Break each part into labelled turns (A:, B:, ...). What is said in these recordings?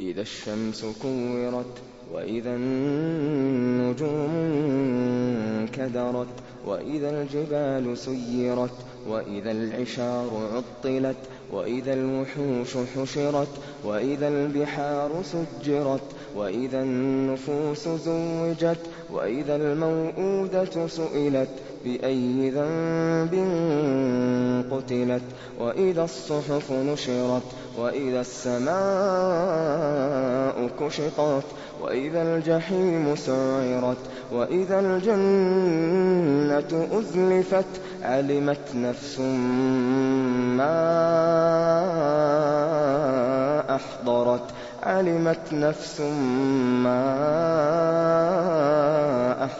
A: إِذَا الشَّمْسُ كُوِّرَتْ وَإِذَا النُّجُومُ انكَدَرَتْ وَإِذَا الْجِبَالُ سُيِّرَتْ وَإِذَا الْعِشَارُ عُطِّلَتْ وَإِذَا الْوُحُوشُ حُشِرَتْ وَإِذَا الْبِحَارُ سُجِّرَتْ وَإِذَا النُّفُوسُ زُوِّجَتْ وَإِذَا الْمَوْءُودَةُ سُئِلَتْ بِأَيِّ ذَنبٍ قُتِلَتْ وَإِذَا الصُّحُفُ نُشِرَتْ وَإِذَا السَّمَاءُ كُشِطَتْ وَإِذَا الْجَحِيمُ سُعِّرَتْ وَإِذَا الْجَنَّةُ أُزْلِفَتْ عَلِمَتْ نَفْسٌ مَّا أَحْضَرَتْ عَلِمَتْ نَفْسٌ مَّا أَحْضَرَتْ.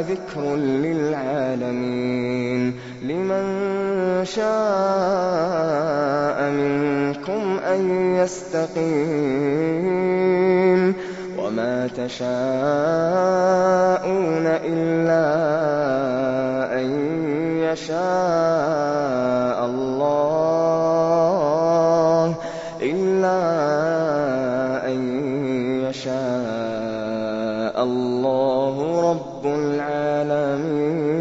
A: ذِكْرٌ لِّلْعَالَمِينَ. لِمَن شَاءَ مِنكُمْ أَن يَسْتَقِيمَ. وَمَا تَشَاءُونَ إِلَّا أَن يَشَاءَ اللَّهُ. إِلَّا أَن يَشَاءَ اللَّهُ رَبُّ الْعَالَمِينَ